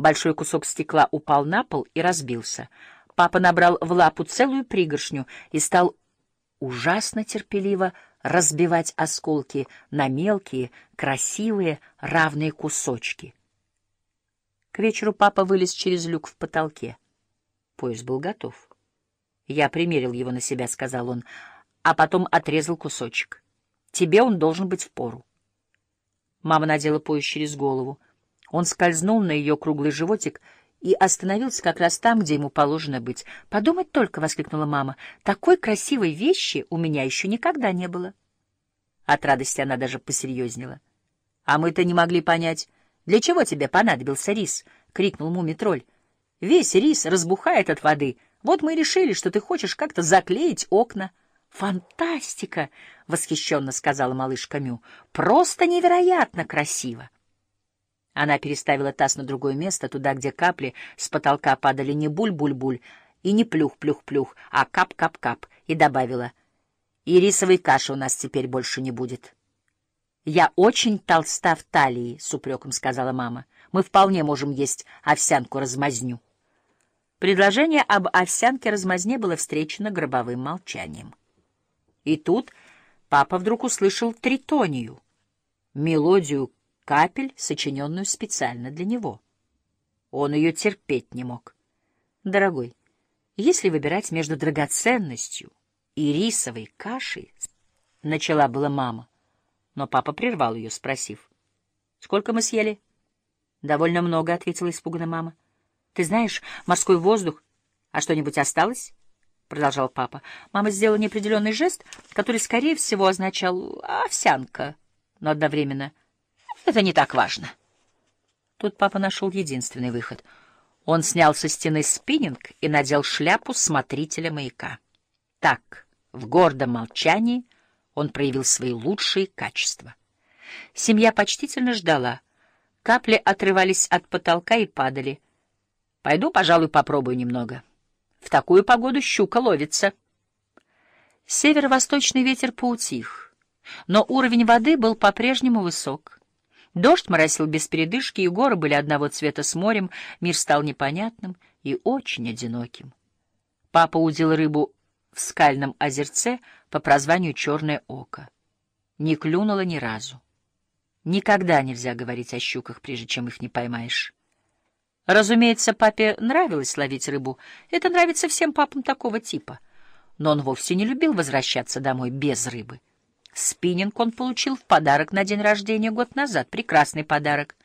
Большой кусок стекла упал на пол и разбился. Папа набрал в лапу целую пригоршню и стал ужасно терпеливо разбивать осколки на мелкие, красивые, равные кусочки. К вечеру папа вылез через люк в потолке. Поезд был готов. «Я примерил его на себя», — сказал он, а потом отрезал кусочек. «Тебе он должен быть в пору». Мама надела пояс через голову. Он скользнул на ее круглый животик и остановился как раз там, где ему положено быть. «Подумать только!» — воскликнула мама. «Такой красивой вещи у меня еще никогда не было». От радости она даже посерьезнела. «А мы-то не могли понять, для чего тебе понадобился рис?» — крикнул муми-тролль. «Весь рис разбухает от воды. Вот мы и решили, что ты хочешь как-то заклеить окна». «Фантастика!» — восхищенно сказала малышка Мю. «Просто невероятно красиво!» Она переставила таз на другое место, туда, где капли с потолка падали не буль-буль-буль и не плюх-плюх-плюх, а кап-кап-кап, и добавила, «И рисовой каши у нас теперь больше не будет». «Я очень толста в талии», — с упреком сказала мама. «Мы вполне можем есть овсянку-размазню». Предложение об овсянке-размазне было встречено гробовым молчанием. И тут папа вдруг услышал тритонию, мелодию капель, сочиненную специально для него. Он ее терпеть не мог. Дорогой, если выбирать между драгоценностью и рисовой кашей, начала была мама, но папа прервал ее, спросив, «Сколько мы съели?» «Довольно много», — ответила испуганно мама. «Ты знаешь, морской воздух. А что-нибудь осталось?» — продолжал папа. Мама сделала неопределенный жест, который, скорее всего, означал «овсянка», но одновременно это не так важно. Тут папа нашел единственный выход. Он снял со стены спиннинг и надел шляпу смотрителя маяка. Так, в гордом молчании он проявил свои лучшие качества. Семья почтительно ждала. Капли отрывались от потолка и падали. Пойду, пожалуй, попробую немного. В такую погоду щука ловится. Северо-восточный ветер поутих, но уровень воды был по-прежнему высок. Дождь моросил без передышки, и горы были одного цвета с морем, мир стал непонятным и очень одиноким. Папа удил рыбу в скальном озерце по прозванию «Черное око». Не клюнула ни разу. Никогда нельзя говорить о щуках, прежде чем их не поймаешь. Разумеется, папе нравилось ловить рыбу. Это нравится всем папам такого типа. Но он вовсе не любил возвращаться домой без рыбы. Спиннинг он получил в подарок на день рождения год назад. Прекрасный подарок.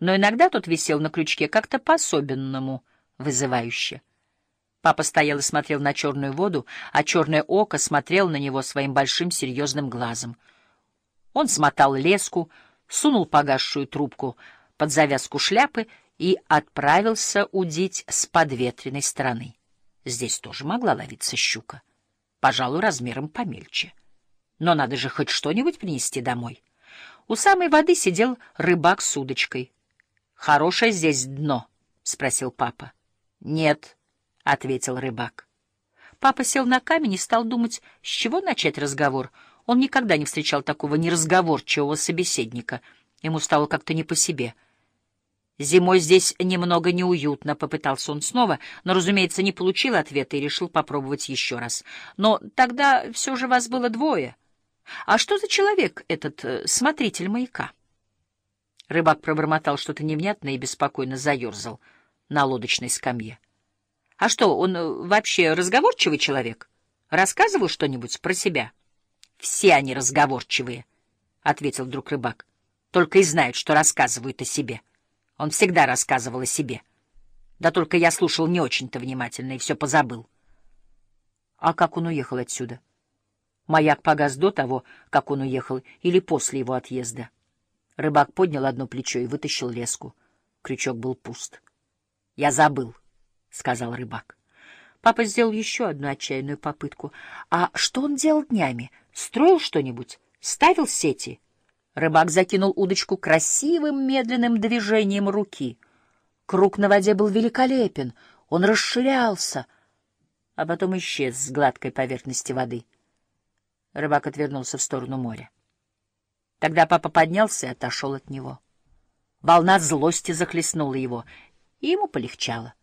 Но иногда тот висел на крючке как-то по-особенному, вызывающе. Папа стоял и смотрел на черную воду, а черное око смотрел на него своим большим серьезным глазом. Он смотал леску, сунул погасшую трубку под завязку шляпы и отправился удить с подветренной стороны. Здесь тоже могла ловиться щука, пожалуй, размером помельче. Но надо же хоть что-нибудь принести домой. У самой воды сидел рыбак с удочкой. — Хорошее здесь дно? — спросил папа. — Нет, — ответил рыбак. Папа сел на камень и стал думать, с чего начать разговор. Он никогда не встречал такого неразговорчивого собеседника. Ему стало как-то не по себе. Зимой здесь немного неуютно, попытался он снова, но, разумеется, не получил ответа и решил попробовать еще раз. Но тогда все же вас было двое — а что за человек этот э, смотритель маяка? Рыбак пробормотал что-то невнятное и беспокойно заерзал на лодочной скамье. — А что, он э, вообще разговорчивый человек? Рассказывал что-нибудь про себя? — Все они разговорчивые, — ответил вдруг рыбак. — Только и знают, что рассказывают о себе. Он всегда рассказывал о себе. Да только я слушал не очень-то внимательно и все позабыл. — А как он уехал отсюда? — Маяк погас до того, как он уехал, или после его отъезда. Рыбак поднял одно плечо и вытащил леску. Крючок был пуст. — Я забыл, — сказал рыбак. Папа сделал еще одну отчаянную попытку. — А что он делал днями? Строил что-нибудь? Ставил сети? Рыбак закинул удочку красивым медленным движением руки. Круг на воде был великолепен, он расширялся, а потом исчез с гладкой поверхности воды. Рыбак отвернулся в сторону моря. Тогда папа поднялся и отошел от него. Волна злости захлестнула его, и ему полегчало.